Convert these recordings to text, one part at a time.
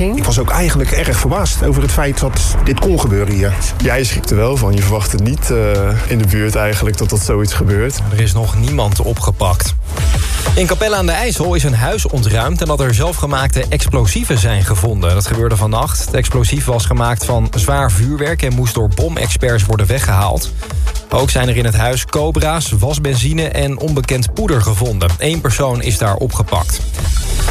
Ik was ook eigenlijk erg verbaasd over het feit dat dit kon gebeuren hier. Ja, je schrikt er wel van. Je verwacht het niet uh, in de buurt eigenlijk dat dat zoiets gebeurt. Er is nog niemand opgepakt. In Capelle aan de IJssel is een huis ontruimd... en dat er zelfgemaakte explosieven zijn gevonden. Dat gebeurde vannacht. Het explosief was gemaakt van zwaar vuurwerk... en moest door bomexperts worden weggehaald. Ook zijn er in het huis cobra's, wasbenzine en onbekend poeder gevonden. Eén persoon is daar opgepakt.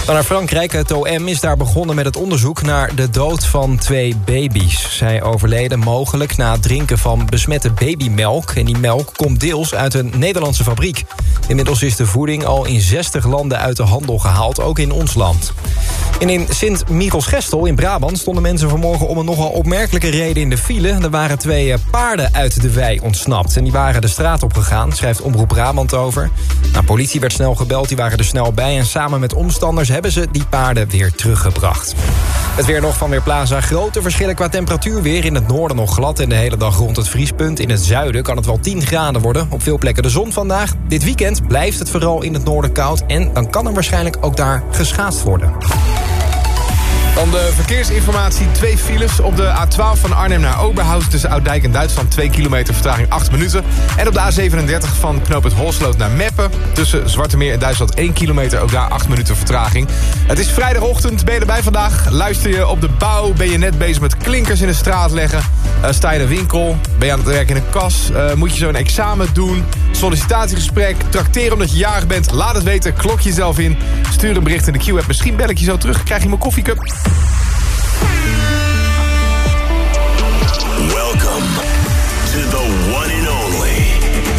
Dan naar Frankrijk. Het OM is daar begonnen met het onderzoek naar de dood van twee baby's. Zij overleden mogelijk na het drinken van besmette babymelk. En die melk komt deels uit een Nederlandse fabriek. Inmiddels is de voeding al in 60 landen uit de handel gehaald, ook in ons land. En in Sint-Michels-Gestel in Brabant stonden mensen vanmorgen om een nogal opmerkelijke reden in de file. Er waren twee eh, paarden uit de wei ontsnapt. En die waren de straat op gegaan, schrijft Omroep Brabant over. Nou, politie werd snel gebeld, die waren er snel bij. En samen met omstanders hebben ze die paarden weer teruggebracht. Het weer nog van Weerplaza. Grote verschillen qua temperatuur weer. In het noorden nog glad en de hele dag rond het vriespunt. In het zuiden kan het wel 10 graden worden. Op veel plekken de zon vandaag. Dit weekend blijft het vooral in het noorden koud. En dan kan er waarschijnlijk ook daar geschaatst worden. Dan de verkeersinformatie. Twee files op de A12 van Arnhem naar Oberhausen... tussen Ouddijk en Duitsland. 2 kilometer vertraging 8 minuten. En op de A37 van knoop het Holsloot naar Meppen... tussen Zwarte Meer en Duitsland 1 kilometer. Ook daar 8 minuten vertraging. Het is vrijdagochtend. Ben je erbij vandaag? Luister je op de bouw? Ben je net bezig met klinkers in de straat leggen? Uh, sta je in een winkel? Ben je aan het werk in een kas? Uh, moet je zo'n examen doen? Sollicitatiegesprek? Trakteren omdat je jarig bent? Laat het weten. Klok jezelf in. Stuur een bericht in de Q-app. Misschien bel ik je zo terug. Krijg je mijn koffiecup. Welcome to the one and only,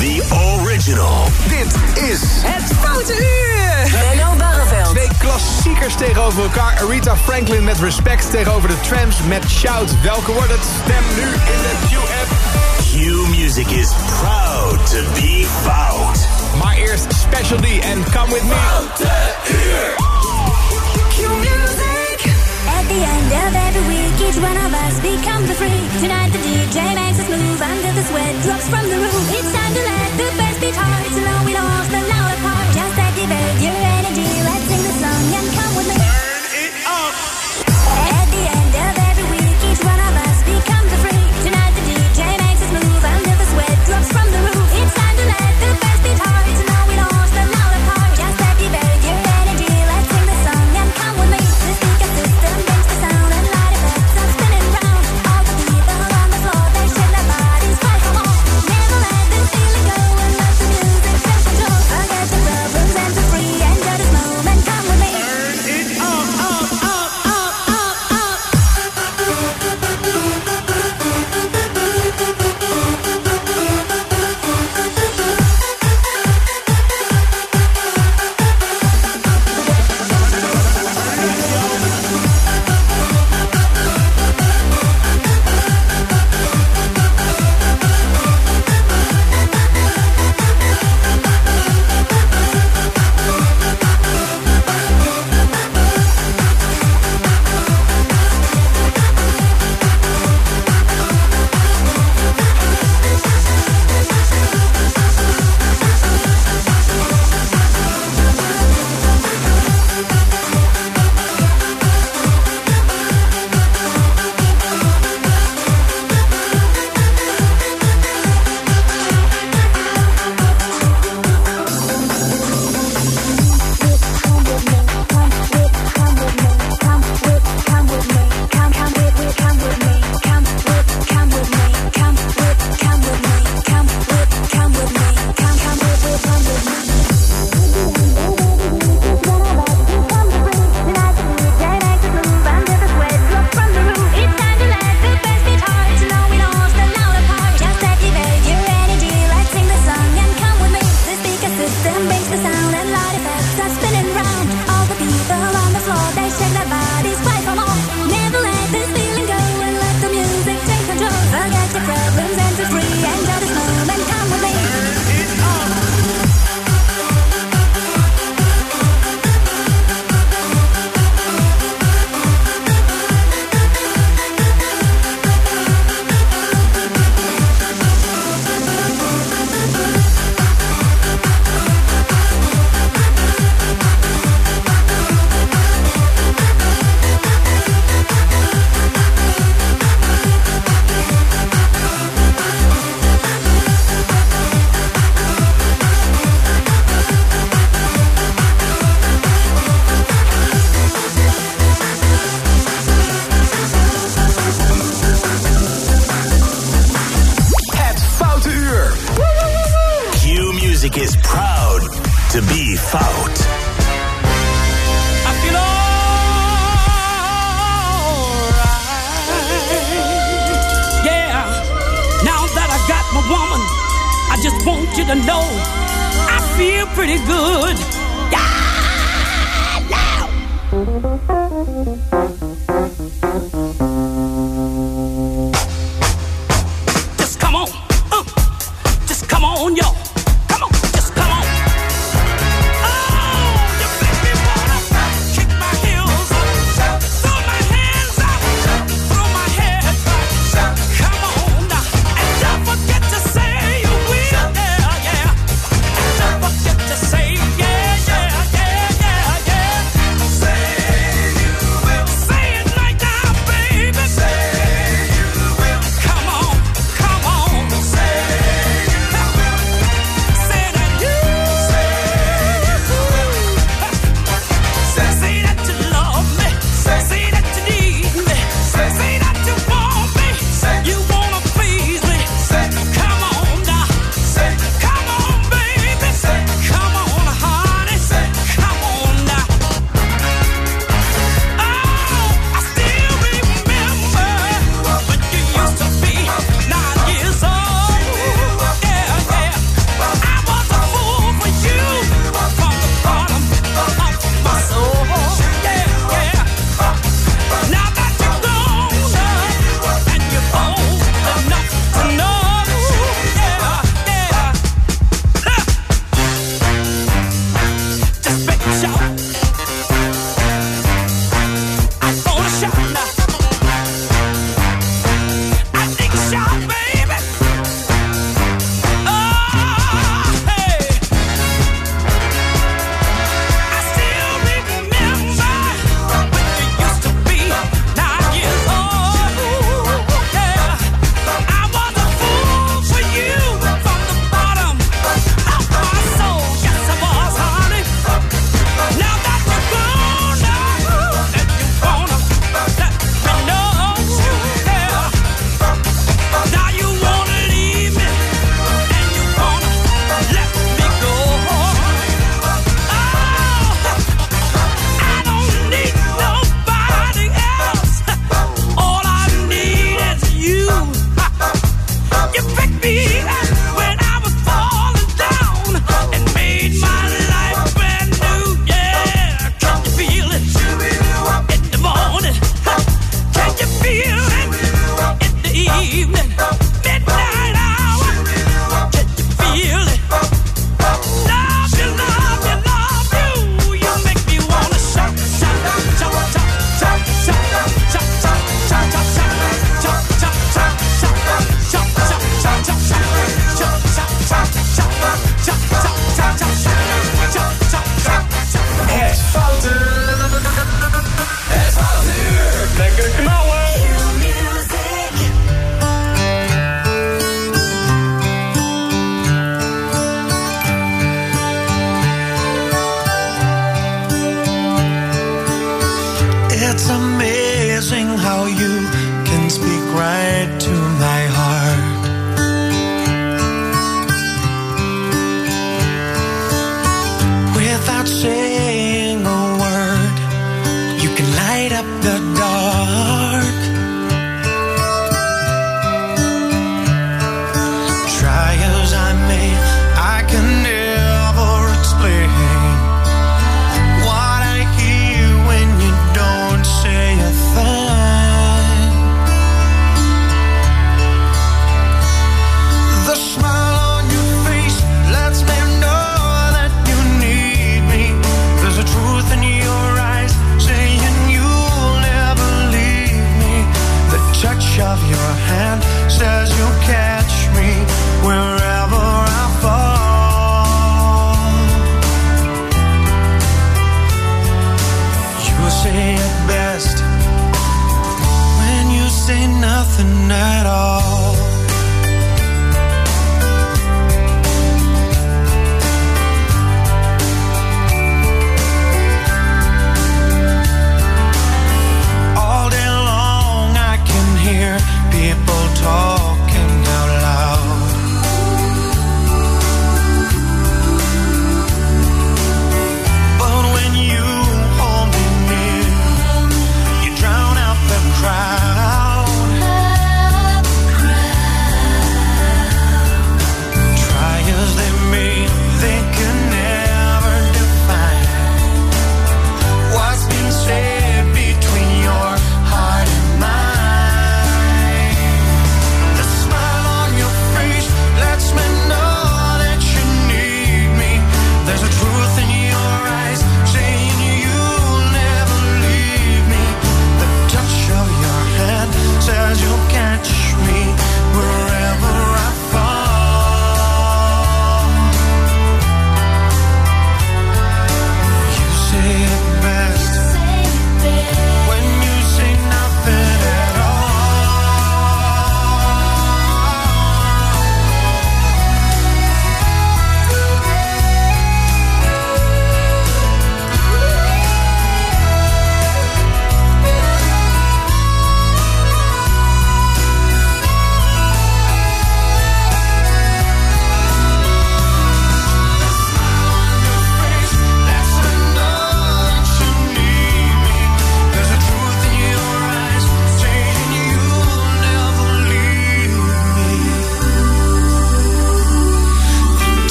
the original. Dit is het Foute Uur. Menno Barreveld. Twee klassiekers tegenover elkaar. Aretha Franklin met Respect tegenover de Tramps met Shout. Welke wordt het? Stem nu in de Q-app. Q-Music is proud to be fout. Maar eerst Special D en Come With Me. Foute Uur. Q-Music. At the end of every week, each one of us becomes a freak. Tonight the DJ makes us move under the sweat drops from the roof. It's time to let the bass beat hard, so now we lost the louder part. Just activate your energy, let's sing the song and come with me. I feel pretty good. Yeah, now.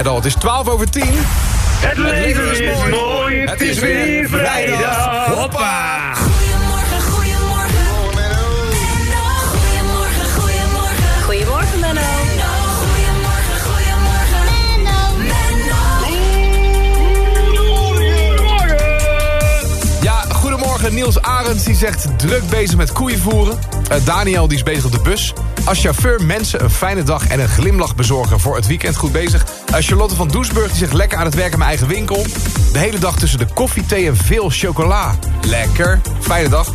At All. Het is 12 over 10. Het leven is mooi, het is weer vrijdag. Hoppa! Goedemorgen, goedemorgen. Goedemorgen, goedemorgen. Goedemorgen, Menno. Goedemorgen, goedemorgen. Ja, goedemorgen. Niels Arends die zegt druk bezig met koeien voeren. Eh, Daniel die is bezig op de bus. Als chauffeur mensen een fijne dag en een glimlach bezorgen voor het weekend. Goed bezig. Eh, Charlotte van Doesburg die zegt lekker aan het werk in mijn eigen winkel. De hele dag tussen de koffie, thee en veel chocola. Lekker. Fijne dag.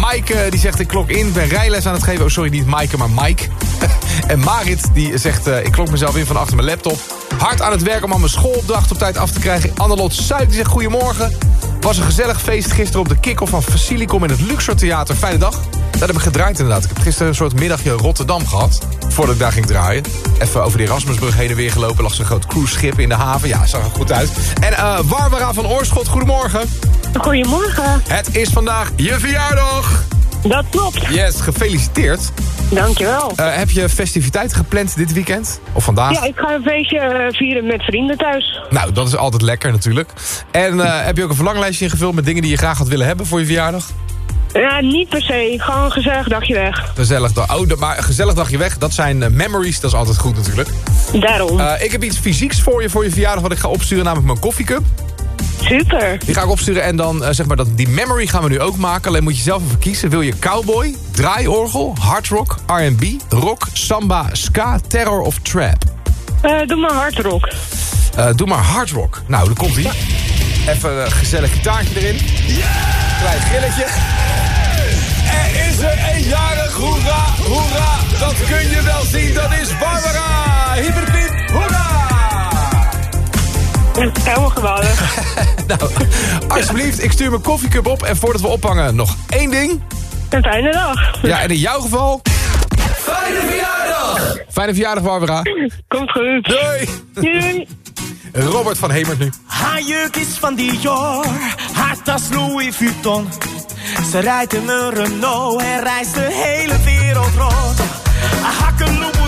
Maaike die zegt ik klok in. Ben rijles aan het geven. Oh sorry, niet Maaike, maar Mike. en Marit die zegt eh, ik klok mezelf in van achter mijn laptop. Hard aan het werk om al mijn schoolopdracht op tijd af te krijgen. Annelot Suik die zegt goedemorgen. Was een gezellig feest gisteren op de kick-off van Facilicom in het Luxor Theater. Fijne dag. Dat heb ik gedraaid inderdaad. Ik heb gisteren een soort middagje Rotterdam gehad. Voordat ik daar ging draaien. Even over de Erasmusbrug heen en weer gelopen. lag zo'n groot cruiseschip in de haven. Ja, zag er goed uit. En eh Barbara van Oorschot, goedemorgen. Goedemorgen. Het is vandaag je verjaardag. Dat klopt. Yes, gefeliciteerd. Dankjewel. Eh, heb je festiviteiten gepland dit weekend? Of vandaag? Ja, ik ga een feestje eh, vieren met vrienden thuis. Nou, dat is altijd lekker natuurlijk. En heb je ook een verlanglijstje ingevuld met dingen die je graag had willen hebben voor je verjaardag? Ja, niet per se. Gewoon een gezellig dagje weg. Gezellig, dag. oh, maar een gezellig dagje weg, dat zijn eh, memories, dat is altijd goed natuurlijk. Daarom. Eh, ik heb iets fysieks voor je voor je verjaardag wat ik ga opsturen, namelijk mijn koffiecup. Super. Die ga ik opsturen en dan, eh, zeg maar, dat, die memory gaan we nu ook maken. Alleen moet je zelf even kiezen. Wil je cowboy, draaiorgel, hardrock, R&B, rock, samba, ska, terror of trap? Eh, doe maar hardrock. Eh, doe maar hardrock. Nou, dan komt ie. Even een gezellig gitaartje erin. Klein grilletje. Is er een jarig, hoera, hoera. Dat kun je wel zien, dat is Barbara. Hyperpiep, hoera. Helemaal geweldig. Nou, alsjeblieft, ik stuur mijn koffiecup op. En voordat we ophangen, nog één ding. Een fijne dag. Ja, en in jouw geval... Fijne verjaardag! Fijne verjaardag, Barbara. Komt goed. Doei. Doei. Robert van Hemert nu. Haar juk is van Dior, haar tas Louis Vuitton. Ze rijdt in een Renault en reist de hele wereld rond. Hakken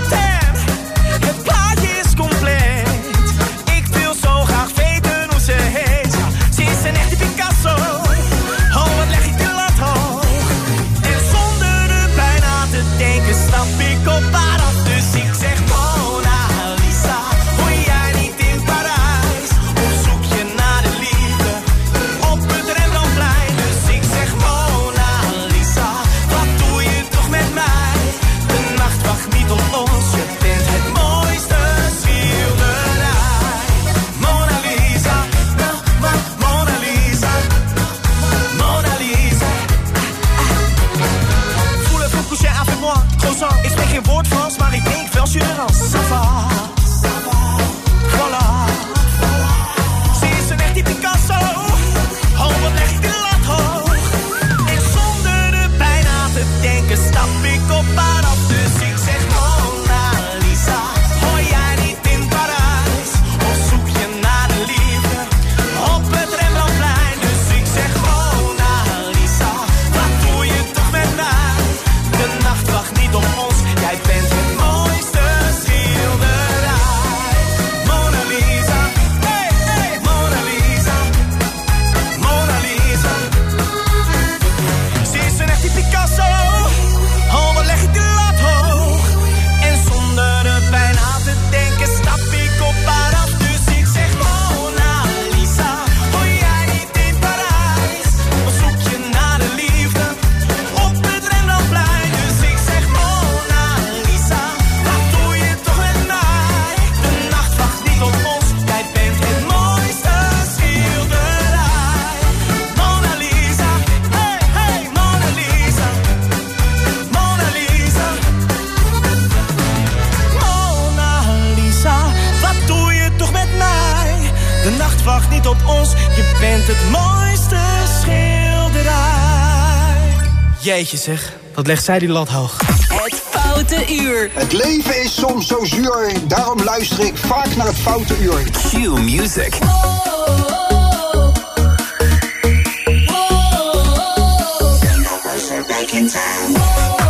ik denk wel Surinams. Jeetje zeg, wat legt zij die lat hoog. Het Foute Uur. Het leven is soms zo zuur, daarom luister ik vaak naar het Foute Uur. Q Music. Boom,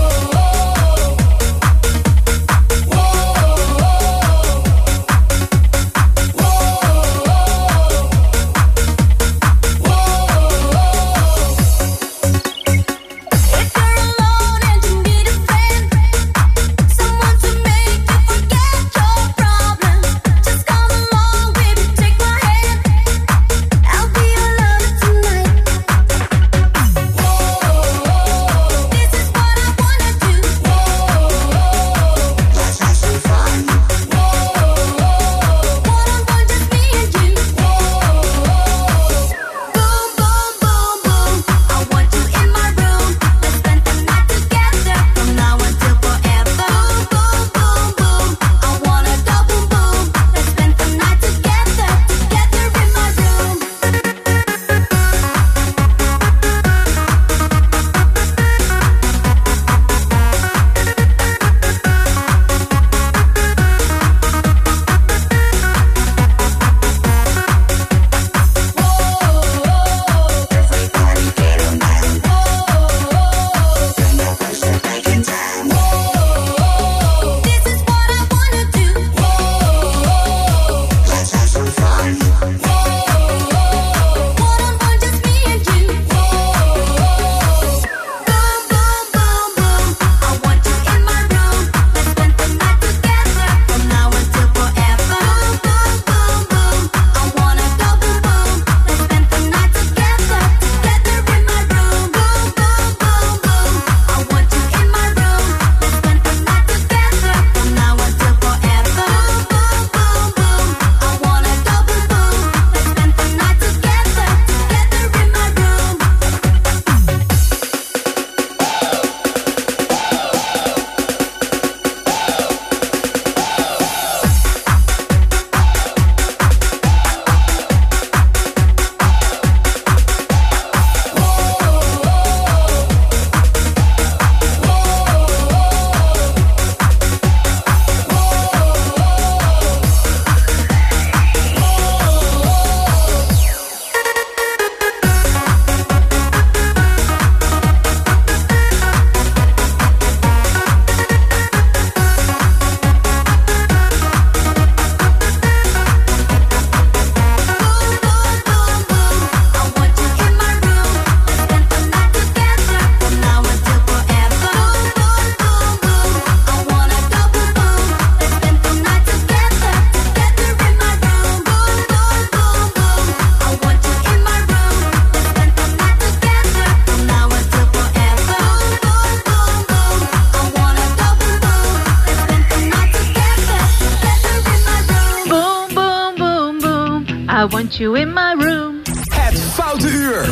want you in my room. Het Foute Uur.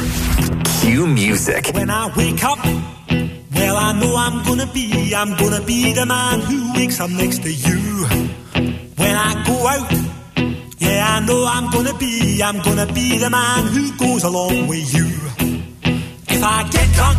Q Music. When I wake up, well, I know I'm gonna be, I'm gonna be the man who wakes up next to you. When I go out, yeah, I know I'm gonna be, I'm gonna be the man who goes along with you. If I get drunk,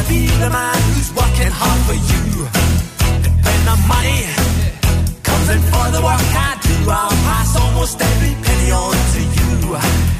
Gonna be the man who's working hard for you. And when the money comes in for the work I do, I'll pass almost every penny on to you.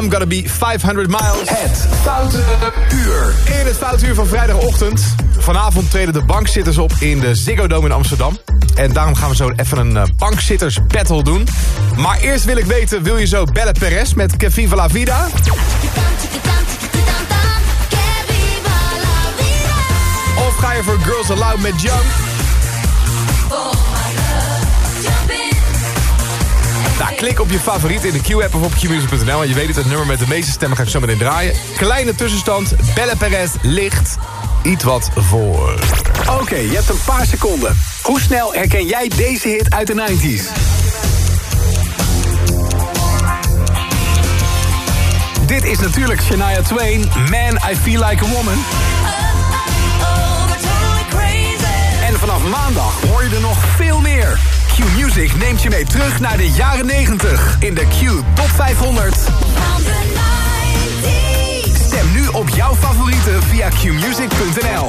I'm Gonna Be 500 Miles. Het Foute Uur. In het Foute Uur van vrijdagochtend. Vanavond treden de bankzitters op in de Ziggo Dome in Amsterdam. En daarom gaan we zo even een eh, bankzitters battle doen. Maar eerst wil ik weten, wil je zo bellen Perez met Que Viva La Vida? Of ga je voor Girls Aloud met Jump? Nou, klik op je favoriet in de Q-app of op qmusic.nl. En je weet het, het nummer met de meeste stemmen ga ik zo meteen draaien. Kleine tussenstand, Belle Perez ligt iets wat voor. Oké, je hebt een paar seconden. Hoe snel herken jij deze hit uit de 90s? Dit is natuurlijk Shania Twain, Man, I Feel Like a Woman. En vanaf maandag hoor je er nog veel meer. Q-Music neemt je mee terug naar de jaren 90 in de Q Top 500. Stem nu op jouw favorieten via qmusic.nl.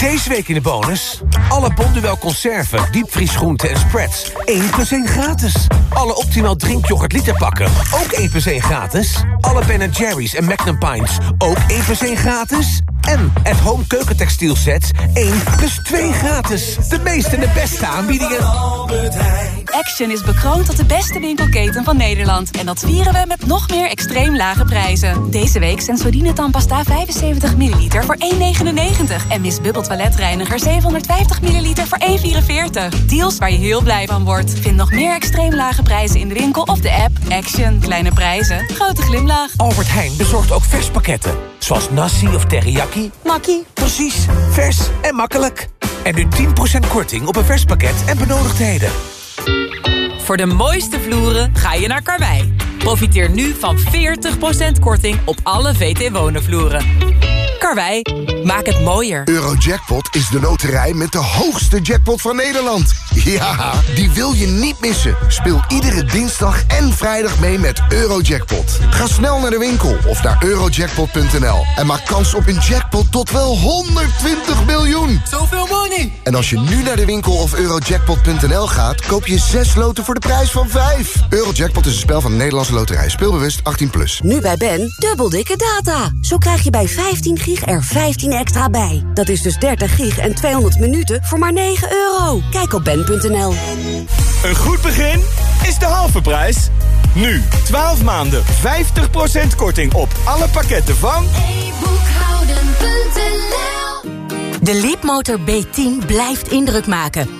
Deze week in de bonus. Alle Bonduel conserven, diepvriesgroenten en spreads. 1 plus 1 gratis. Alle optimaal drinkyoghurt literpakken. Ook 1 plus 1 gratis. Alle Ben Jerry's en Magnum Pints. Ook 1 plus 1 gratis. En at home keukentextiel sets 1 plus 2 gratis. De meeste en de beste aanbiedingen. Action is bekroond tot de beste winkelketen van Nederland. En dat vieren we met nog meer extreem lage prijzen. Deze week Sensodyne tandpasta 75 ml voor 1,99. En Miss Bubble toiletreiniger 750 ml voor 1,44. Deals waar je heel blij van wordt. Vind nog meer extreem lage prijzen in de winkel of de app. Action. Kleine prijzen. Grote glimlach. Albert Heijn bezorgt ook verspakketten. Zoals nasi of teriyaki. Makkie. Precies. Vers en makkelijk. En nu 10% korting op een vers pakket en benodigdheden. Voor de mooiste vloeren ga je naar Karwei. Profiteer nu van 40% korting op alle VT Wonen vloeren. Karwei, maak het mooier. Eurojackpot is de loterij met de hoogste jackpot van Nederland. Ja, die wil je niet missen. Speel iedere dinsdag en vrijdag mee met Eurojackpot. Ga snel naar de winkel of naar eurojackpot.nl en maak kans op een jackpot tot wel 120 miljoen. Zoveel money! En als je nu naar de winkel of eurojackpot.nl gaat, koop je 6 loten voor de prijs van 5. Eurojackpot is een spel van de Nederlandse loterij. Speelbewust 18+. Plus. Nu bij Ben, dubbel dikke data. Zo krijg je bij 15 gig er 15 extra bij. Dat is dus 30 gig en 200 minuten voor maar 9 euro. Kijk op ben.nl. Een goed begin is de halve prijs. Nu, 12 maanden, 50% korting op alle pakketten van... De Leapmotor B10 blijft indruk maken.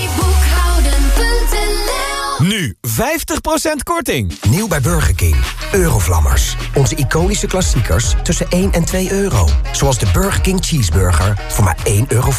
Nu 50% korting. Nieuw bij Burger King. Eurovlammers. Onze iconische klassiekers tussen 1 en 2 euro. Zoals de Burger King Cheeseburger voor maar 1,50 euro.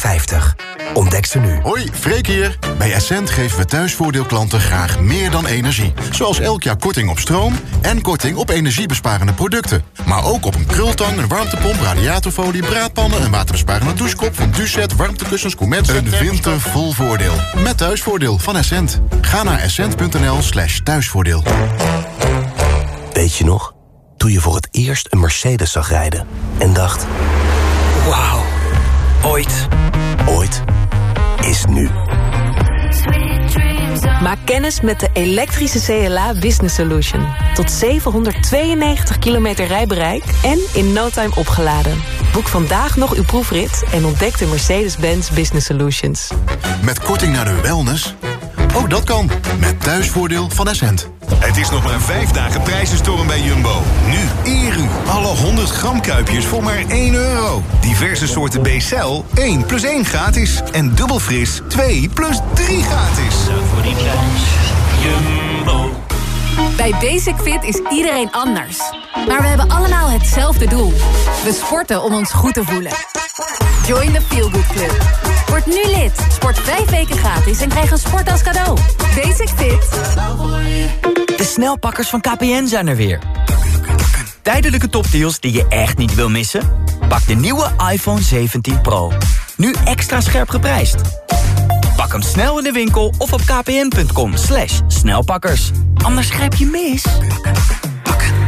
Ontdek ze nu. Hoi, Freek hier. Bij Essent geven we thuisvoordeelklanten graag meer dan energie. Zoals elk jaar korting op stroom en korting op energiebesparende producten. Maar ook op een krultang, een warmtepomp, radiatorfolie, braadpannen... een waterbesparende douchekop van Ducet, warmtekussens, Comet... Een winter vol voordeel. Met thuisvoordeel van Essent. Ga naar essent.nl slash thuisvoordeel. Weet je nog? Toen je voor het eerst een Mercedes zag rijden. En dacht... Wauw. Ooit. Ooit. Is nu. Maak kennis met de elektrische CLA Business Solution. Tot 792 kilometer rijbereik en in no time opgeladen. Boek vandaag nog uw proefrit en ontdek de Mercedes-Benz Business Solutions. Met korting naar de wellness? Ook dat kan. Met thuisvoordeel van Essent. Het is nog maar vijf dagen prijzenstorm bij Jumbo. Nu Eru. Alle 100 gram kuipjes voor maar 1 euro. Diverse soorten B-cel 1 plus 1 gratis. En dubbel fris 2 plus 3 gratis. Voor die prijs. Jumbo. Bij Basic Fit is iedereen anders. Maar we hebben allemaal hetzelfde doel. We sporten om ons goed te voelen. Join the Feel Good Club. Word nu lid. Sport vijf weken gratis en krijg een sport als cadeau. Basic Fit. De snelpakkers van KPN zijn er weer. Tijdelijke topdeals die je echt niet wil missen? Pak de nieuwe iPhone 17 Pro. Nu extra scherp geprijsd. Pak hem snel in de winkel of op kpn.com snelpakkers. Anders grijp je mis. Goed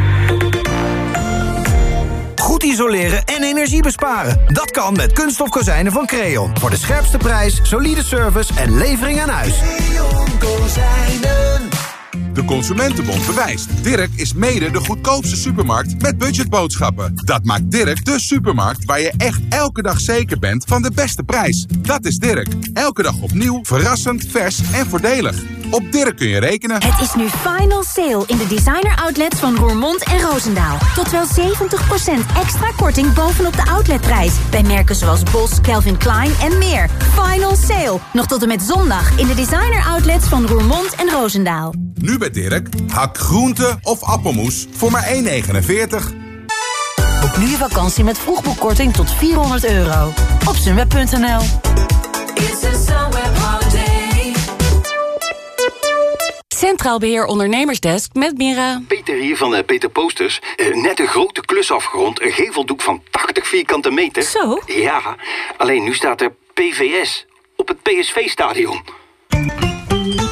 isoleren en energie besparen. Dat kan met kunststof kozijnen van Creon. Voor de scherpste prijs, solide service en levering aan huis. De Consumentenbond bewijst. Dirk is mede de goedkoopste supermarkt met budgetboodschappen. Dat maakt Dirk de supermarkt waar je echt elke dag zeker bent van de beste prijs. Dat is Dirk. Elke dag opnieuw, verrassend, vers en voordelig. Op Dirk kun je rekenen. Het is nu final sale in de designer outlets van Roermond en Roosendaal. Tot wel 70% extra korting bovenop de outletprijs. Bij merken zoals Bos, Calvin Klein en meer. Final sale. Nog tot en met zondag in de designer outlets van Roermond en Roosendaal. Nu bij Dirk, hak groente of appelmoes voor maar 1,49. Boek nu je vakantie met vroegboekkorting tot 400 euro. Op sunweb.nl Centraal Beheer Ondernemersdesk met Mira. Peter hier van eh, Peter Posters. Eh, net een grote klus afgerond. Een geveldoek van 80 vierkante meter. Zo? Ja, alleen nu staat er PVS op het PSV-stadion.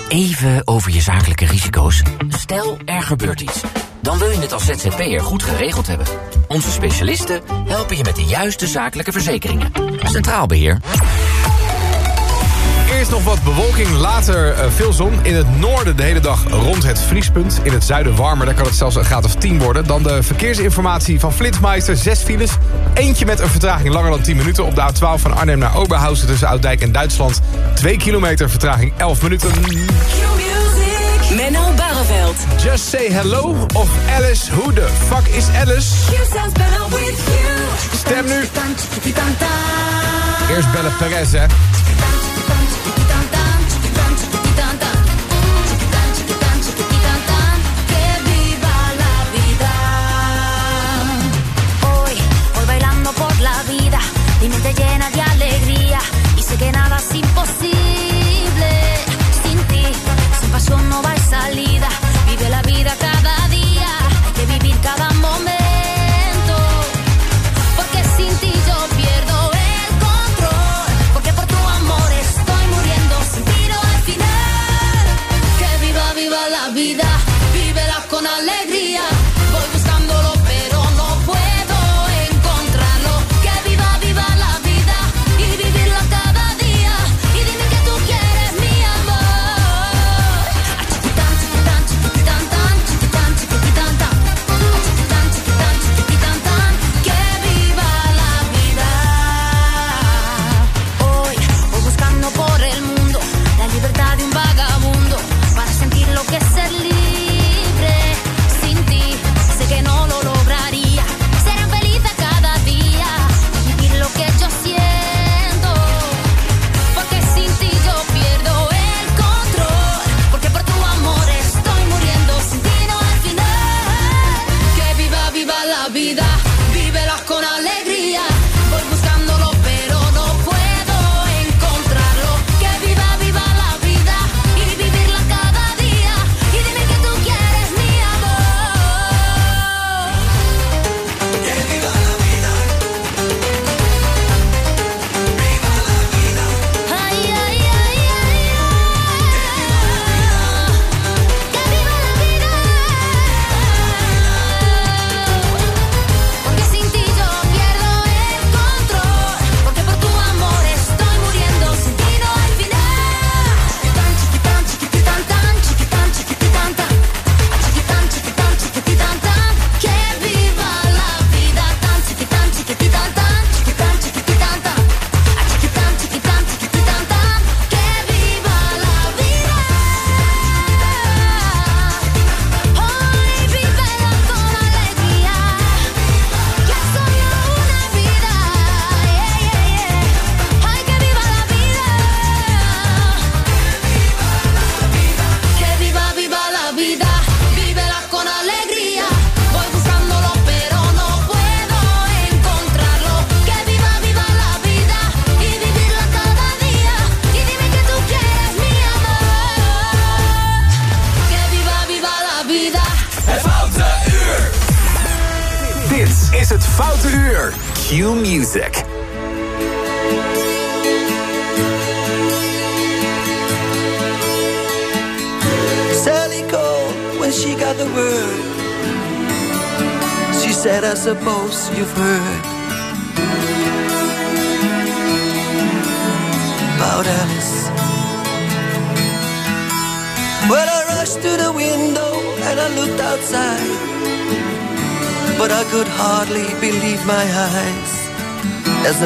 Even over je zakelijke risico's. Stel, er gebeurt iets. Dan wil je het als ZZP'er goed geregeld hebben. Onze specialisten helpen je met de juiste zakelijke verzekeringen. Centraal Beheer. Eerst nog wat bewolking, later eh, veel zon. In het noorden de hele dag rond het vriespunt. In het zuiden warmer, daar kan het zelfs een graad of 10 worden. Dan de verkeersinformatie van Flitsmeister. Zes files. Eentje met een vertraging langer dan 10 minuten. Op de A12 van Arnhem naar Oberhausen tussen Ouddijk en Duitsland. 2 kilometer, vertraging 11 minuten. Menno Barreveld. Just say hello of Alice. Who the fuck is Alice? Stem nu. Eerst bellen Perez, hè.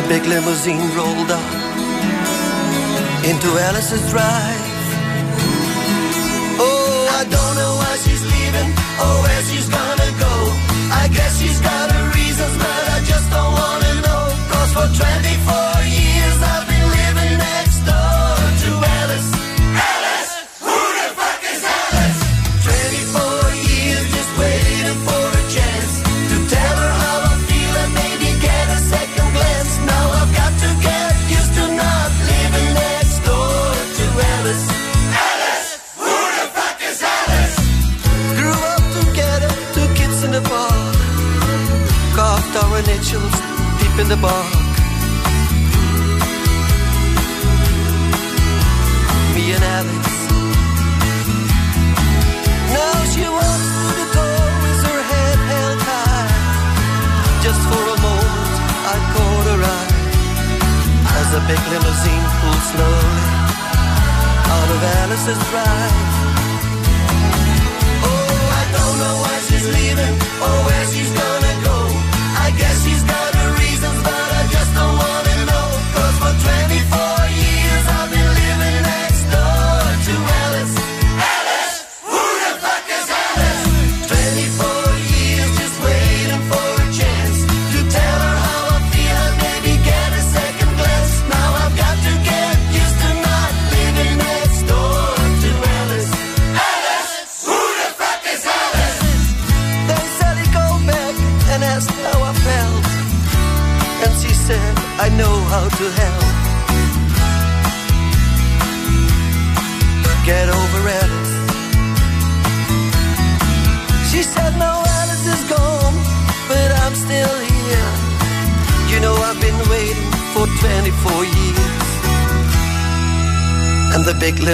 The big limousine rolled up into Alice's drive. Alice. Alice! Who the fuck is Alice? Grew up together, two kids in the park. Carved our initials deep in the bark. Me and Alice. Now she walks through the door with her head held high. Just for a moment, I caught her eye as a big limousine pulled slowly out of Alice's drive. Oh, I don't know why she's leaving or where she's gonna go. I guess she's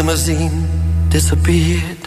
limousine disappeared.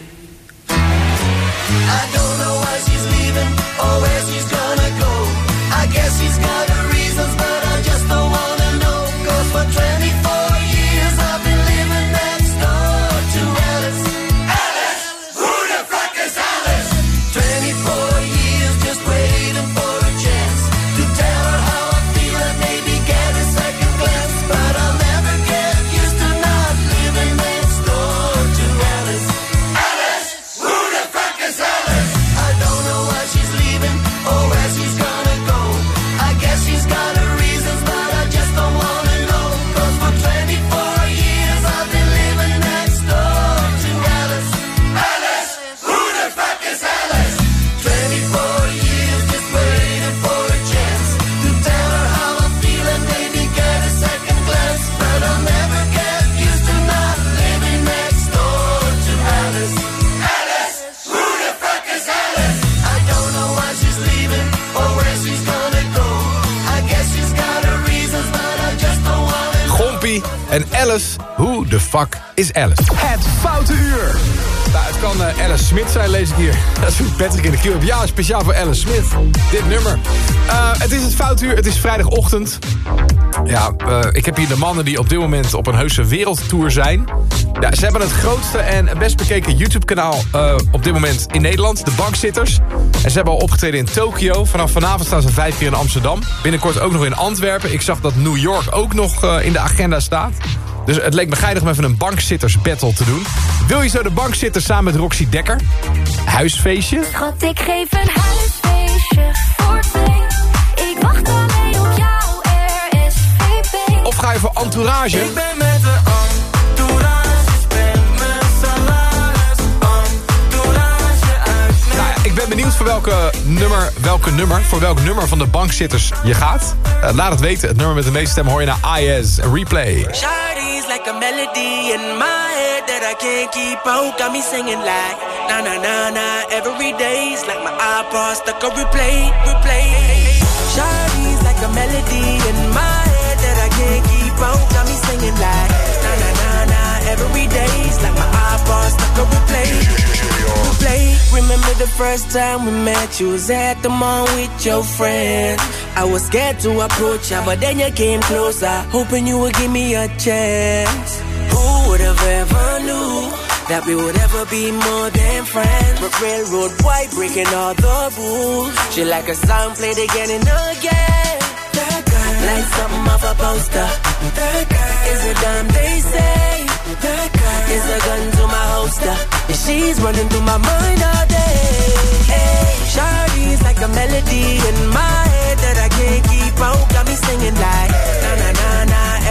Patrick in de Q. Ja, speciaal voor Alice Smith. Dit nummer. Eh, het is het Foute Uur. Het is vrijdagochtend. Ja, eh, ik heb hier de mannen die op dit moment op een heuse wereldtour zijn. Ja, ze hebben het grootste en best bekeken YouTube-kanaal eh, op dit moment in Nederland. De Bankzitters. En ze hebben al opgetreden in Tokio. Vanaf vanavond staan ze vijf keer in Amsterdam. Binnenkort ook nog in Antwerpen. Ik zag dat New York ook nog in de agenda staat. Dus het leek me geinig om even een bankzitters battle te doen. Wil je zo de bankzitters samen met Roxy Dekker? Huisfeestje? Schat, ik geef een huisfeestje voor twee. Ik wacht alleen op jou, RSVP. Of ga je voor entourage? Ik ben met de entourage, spend mijn salaris, entourage uit. Nou ja, ik ben benieuwd voor welke nummer, welke nummer, voor welk nummer van de bankzitters je gaat. Eh, laat het weten. Het nummer met de meeste stemmen hoor je naar IS Replay. Shawty's like a melody in my head that I can't keep out. Got me singing like Nah, nah, nah, nah, every day's like my iPod stuck on replay, replay. Shawty's like a melody in my head that I can't keep on. Got me singing like nah, nah, nah, nah, every day's like my iPod stuck on replay, replay. Remember the first time we met? You was at the mall with your friends. I was scared to approach ya, but then you came closer, hoping you would give me a chance. Who would have ever knew that we would ever be more than friends? But railroad white breaking all the rules. She like a song played again and again. That girl, like something off a poster. That girl is a dime they say. That girl is a gun to my holster. And she's running through my mind all day. Hey, Shawty's like a melody in my head that I can't keep on. Got me singing like na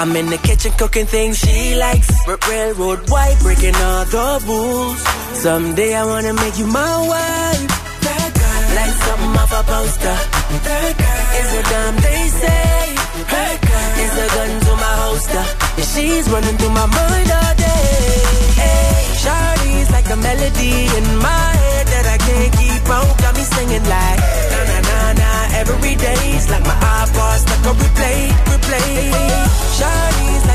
I'm in the kitchen cooking things she likes. R- railroad white, breaking all the rules. Someday I wanna make you my wife. That girl, like something off a poster. That girl is a dime they say. That girl is a gun to my holster. And she's running through my mind all day. Hey, Shawty's like a melody in my head that I can't keep on. Got me singing like na na na na every day's like my iPod stuck on replay, replay.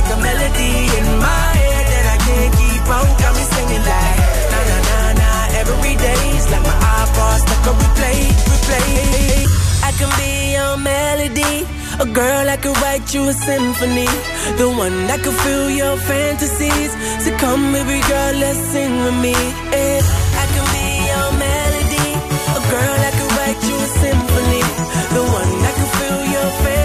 Like a melody in my head that I can't keep on. Got me singing like na na na na every day's like my iPod stuck on replay, replay. I can be your melody, a girl that could write you a symphony, the one that could fill your fantasies. So come, baby girl, let's sing with me. Eh, I can be your melody, a girl that could write you a symphony, the one that could fill your fantasies.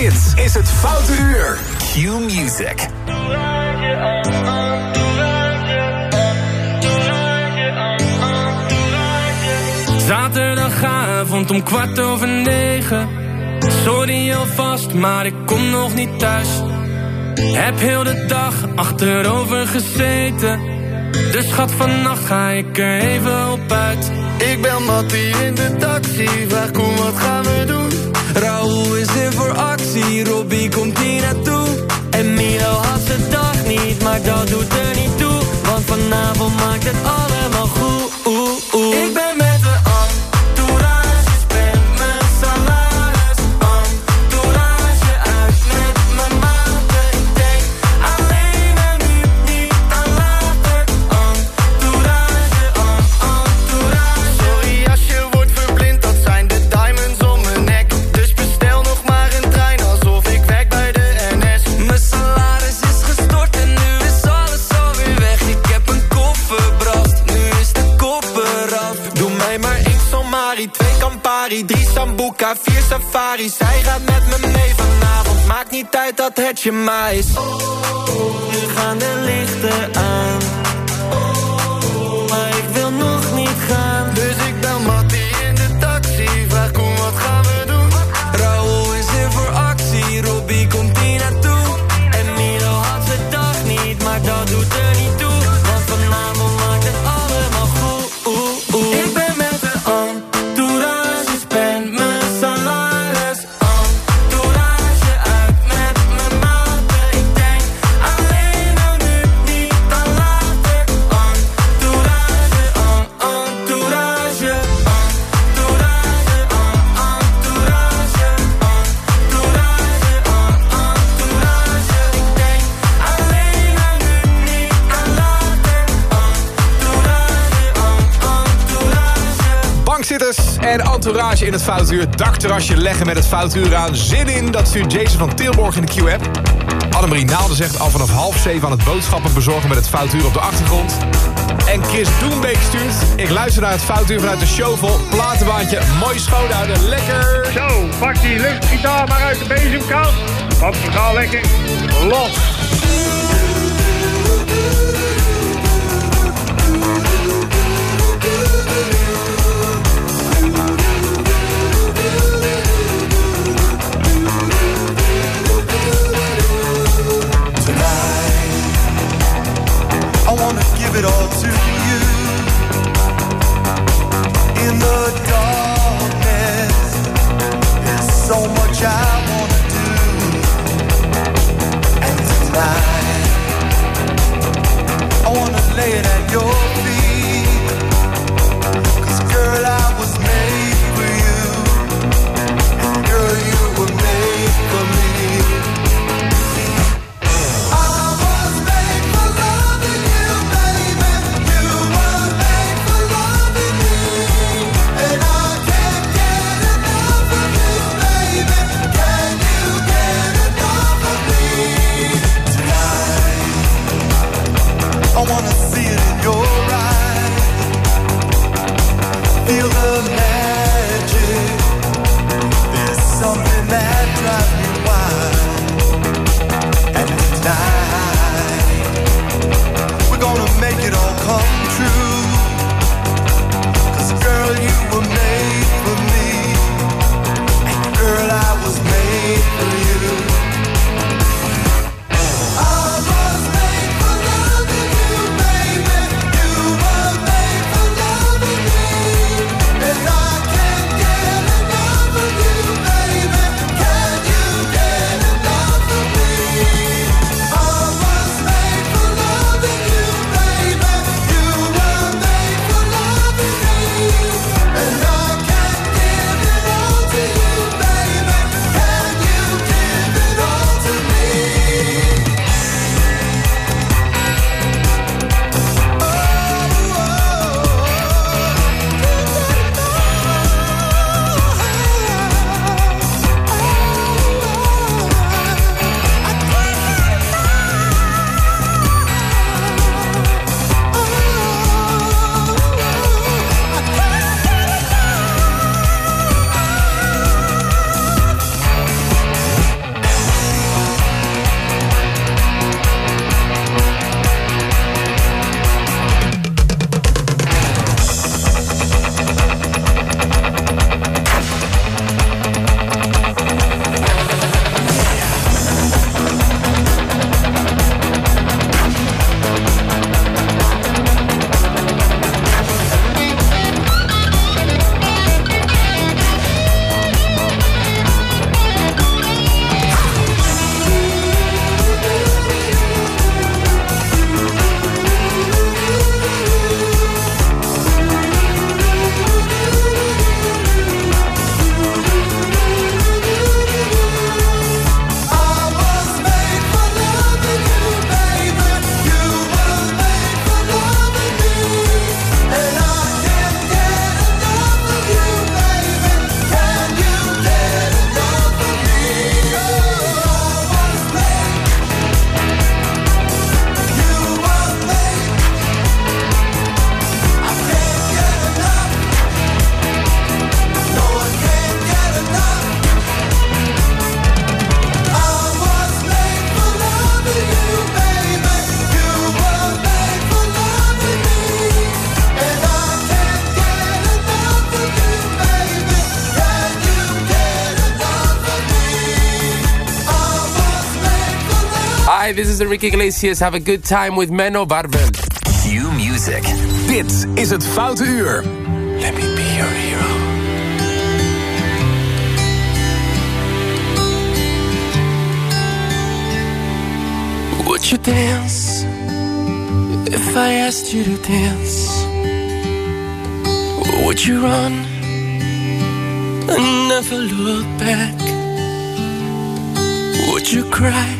Dit is het Foute Uur. Q Music. Zaterdagavond om kwart over negen. Sorry alvast, maar ik kom nog niet thuis. Heb heel de dag achterover gezeten. Dus schat, vannacht ga ik er even op uit. Ik bel Mattie in de taxi, vraag kom wat gaan we doen? Raoul is in voor actie, Robbie komt hier naartoe. En Milo had de dag niet, maar dat doet er niet toe. Want vanavond maakt het allemaal goed. Ik ben catching mice. Foutuur. Dakterrasje leggen met het foutuur aan. Zin in, dat stuurt Jason van Tilborg in de Q-app. Annemarie Naalde zegt al vanaf half zeven aan het boodschappen bezorgen met het foutuur op de achtergrond. En Chris Doenbeek stuurt. Ik luister naar het foutuur vanuit de show Platenbaantje, mooi schoonhouden, lekker. Zo, pak die luchtgitaar maar uit de bezemkast. Want we gaan lekker los. Hi, this is Enrique Iglesias. Have a good time with Menno Barbel. Q Music. Dit is het Foute Uur. Let me be your hero. Would you dance if I asked you to dance? Would you run and never look back? Would you cry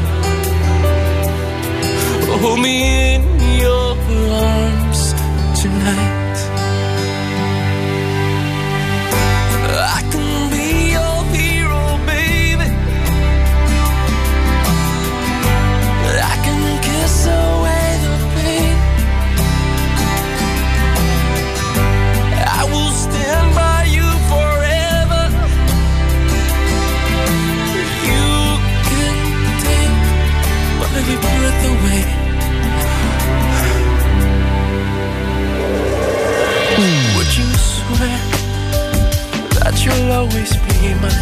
Hold me in your arms you'll always be mine?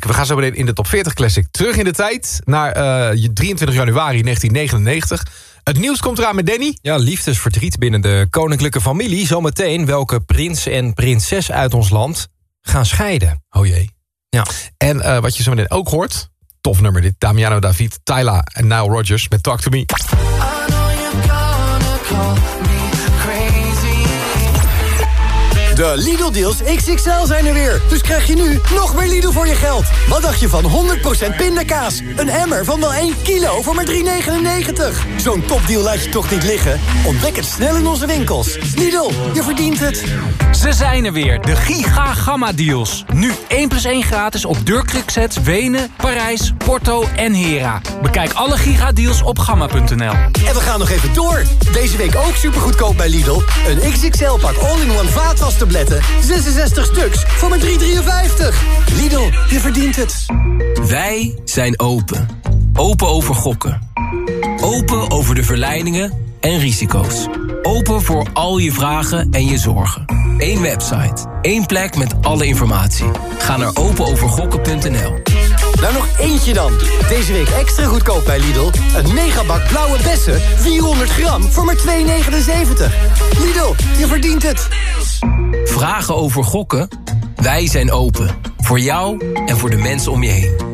We gaan zo meteen in de top 40 Classic terug in de tijd... naar eh, 23 januari 1999. Het nieuws komt eraan met Danny. Ja, liefdesverdriet binnen de koninklijke familie. Zometeen welke prins en prinses uit ons land gaan scheiden. Oh jee. Ja. En eh, wat je zo meteen ook hoort... tof nummer dit, Damiano David, Tyla en Nile Rodgers met Talk To Me. De Lidl-deals XXL zijn er weer. Dus krijg je nu nog meer Lidl voor je geld. Wat dacht je van 100% pindakaas? Een emmer van wel 1 kilo voor maar 3,99. Zo'n topdeal laat je toch niet liggen? Ontdek het snel in onze winkels. Lidl, je verdient het. Ze zijn er weer, de Giga Gamma Deals. Nu 1 plus 1 gratis op deurkruksets Wenen, Parijs, Porto en Hera. Bekijk alle Giga Deals op gamma.nl. En we gaan nog even door. Deze week ook supergoedkoop bij Lidl. Een XXL-pak all-in-one vaatwastabletten. 66 stuks voor maar 3,53. Lidl, je verdient het. Wij zijn open. Open over gokken. Open over de verleidingen en risico's. Open voor al je vragen en je zorgen. Eén website. één plek met alle informatie. Ga naar openovergokken.nl. Nou nog eentje dan. Deze week extra goedkoop bij Lidl. Een megabak blauwe bessen, 400 gram voor maar 2,79. Lidl, je verdient het. Vragen over gokken? Wij zijn open. Voor jou en voor de mensen om je heen.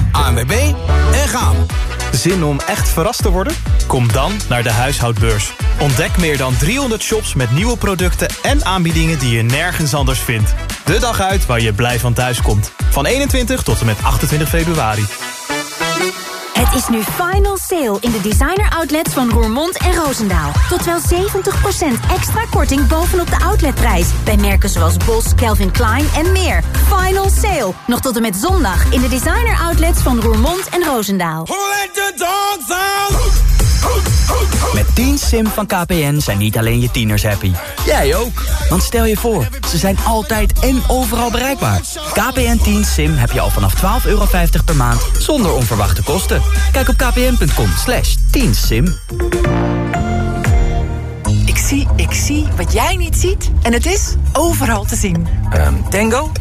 ANWB en gaan. Zin om echt verrast te worden? Kom dan naar de huishoudbeurs. Ontdek meer dan 300 shops met nieuwe producten en aanbiedingen die je nergens anders vindt. De dag uit waar je blij van thuis komt. Van 21 tot en met 28 februari. Het is nu final sale in de designer outlets van Roermond en Roosendaal. Tot wel 70% extra korting bovenop de outletprijs. Bij merken zoals Bos, Calvin Klein en meer. Final sale. Nog tot en met zondag in de designer outlets van Roermond en Roosendaal. Met 10 SIM van KPN zijn niet alleen je tieners happy. Jij ook. Want stel je voor, ze zijn altijd en overal bereikbaar. KPN 10 SIM heb je al vanaf 12,50 euro per maand zonder onverwachte kosten. Kijk op kpn.com slash 10 SIM. Ik zie, ik zie wat jij niet ziet. En het is overal te zien. tango?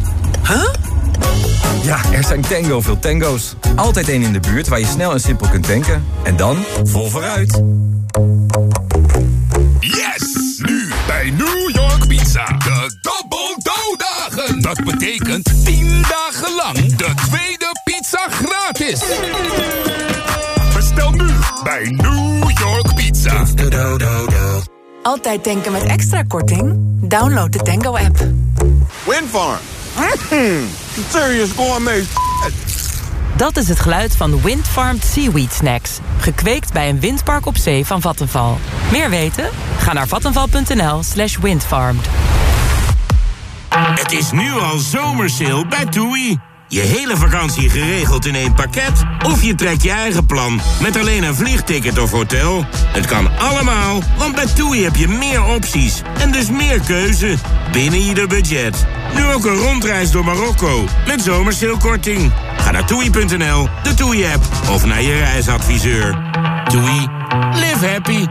Huh? Ja, er zijn tango veel tango's. Altijd één in de buurt waar je snel en simpel kunt tanken. En dan vol vooruit. Yes! Nu bij New York Pizza. De Double Dough Dagen. Dat betekent 10 dagen lang de tweede pizza gratis. Bestel nu bij New York Pizza. Altijd tanken met extra korting? Download de Tango-app. Windfarm. Mm, serious gourmet Dat is het geluid van Windfarmed Seaweed Snacks. Gekweekt bij een windpark op zee van Vattenval. Meer weten? Ga naar vattenval.nl slash windfarmed. Het is nu al zomersale bij TUI. Je hele vakantie geregeld in één pakket? Of je trekt je eigen plan met alleen een vliegticket of hotel? Het kan allemaal, want bij TUI heb je meer opties en dus meer keuze binnen ieder budget. Nu ook een rondreis door Marokko met zomersailkorting. Ga naar toei.nl, de TUI-app of naar je reisadviseur. TUI, live happy.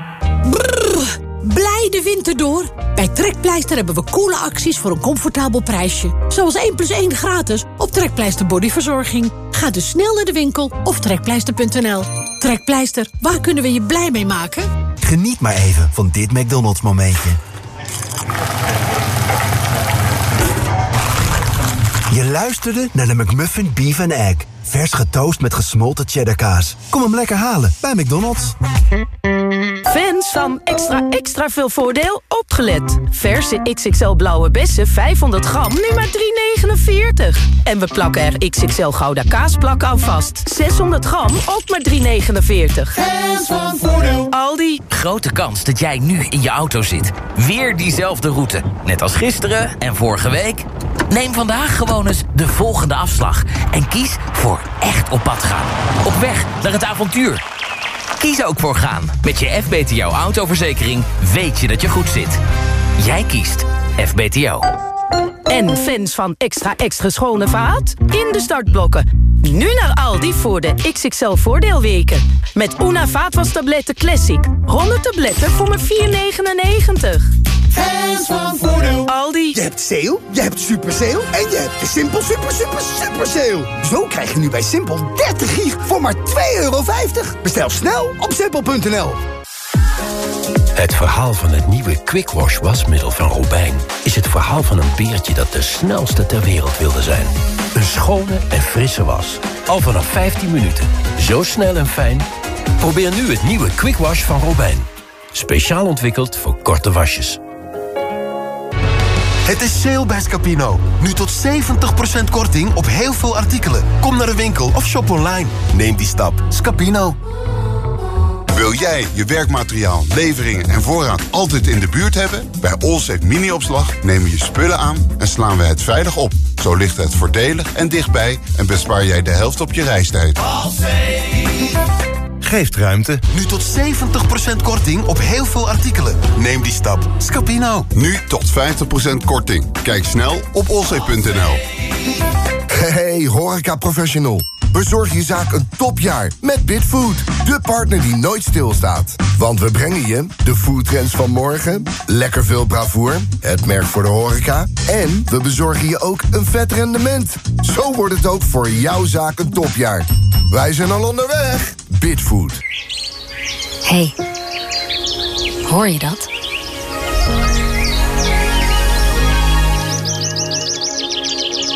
Blij de winter door. Bij Trekpleister hebben we coole acties voor een comfortabel prijsje. Zoals 1 plus 1 gratis op Trekpleister Bodyverzorging. Ga dus snel naar de winkel of trekpleister.nl. Trekpleister, waar kunnen we je blij mee maken? Geniet maar even van dit McDonald's momentje. Je luisterde naar de McMuffin Beef and Egg. Vers getoast met gesmolten cheddarkaas. Kom hem lekker halen bij McDonald's. Fans van extra extra veel voordeel opgelet. Verse XXL blauwe bessen 500 gram, nu maar 3,49. En we plakken er XXL gouda kaasplak aan vast. 600 gram, ook maar 3,49. Fans van voordeel. Aldi. Grote kans dat jij nu in je auto zit. Weer diezelfde route. Net als gisteren en vorige week. Neem vandaag gewoon eens de volgende afslag. En kies voor echt op pad gaan. Op weg naar het avontuur. Kies ook voor gaan. Met je FBTO autoverzekering weet je dat je goed zit. Jij kiest FBTO. En fans van extra extra schone vaat? In de startblokken. Nu naar Aldi voor de XXL voordeelweken. Met Una vaatwastabletten Classic. 100 tabletten voor maar 4,99. Fans van voordeel. Aldi. Je hebt sale, je hebt super sale en je hebt de Simpel super super super sale. Zo krijg je nu bij Simpel 30 gig voor maar 2,50 euro. Bestel snel op simpel.nl. Het verhaal van het nieuwe Quick Wash wasmiddel van Robijn... is het verhaal van een beertje dat de snelste ter wereld wilde zijn. Een schone en frisse was. Al vanaf 15 minuten. Zo snel en fijn. Probeer nu het nieuwe Quick Wash van Robijn. Speciaal ontwikkeld voor korte wasjes. Het is sale bij Scapino. Nu tot 70% korting op heel veel artikelen. Kom naar de winkel of shop online. Neem die stap. Scapino. Wil jij je werkmateriaal, leveringen en voorraad altijd in de buurt hebben? Bij Allsafe Mini-opslag nemen we je spullen aan en slaan we het veilig op. Zo ligt het voordelig en dichtbij en bespaar jij de helft op je reistijd. Geeft ruimte. Nu tot 70% korting op heel veel artikelen. Neem die stap. Scapino. Nu tot 50% korting. Kijk snel op allsafe.nl. Hey, horeca professional. Bezorg je zaak een topjaar met Bitfood. De partner die nooit stilstaat. Want we brengen je de foodtrends van morgen, lekker veel bravoer, het merk voor de horeca... en we bezorgen je ook een vet rendement. Zo wordt het ook voor jouw zaak een topjaar. Wij zijn al onderweg. Bitfood. Hey, hoor je dat?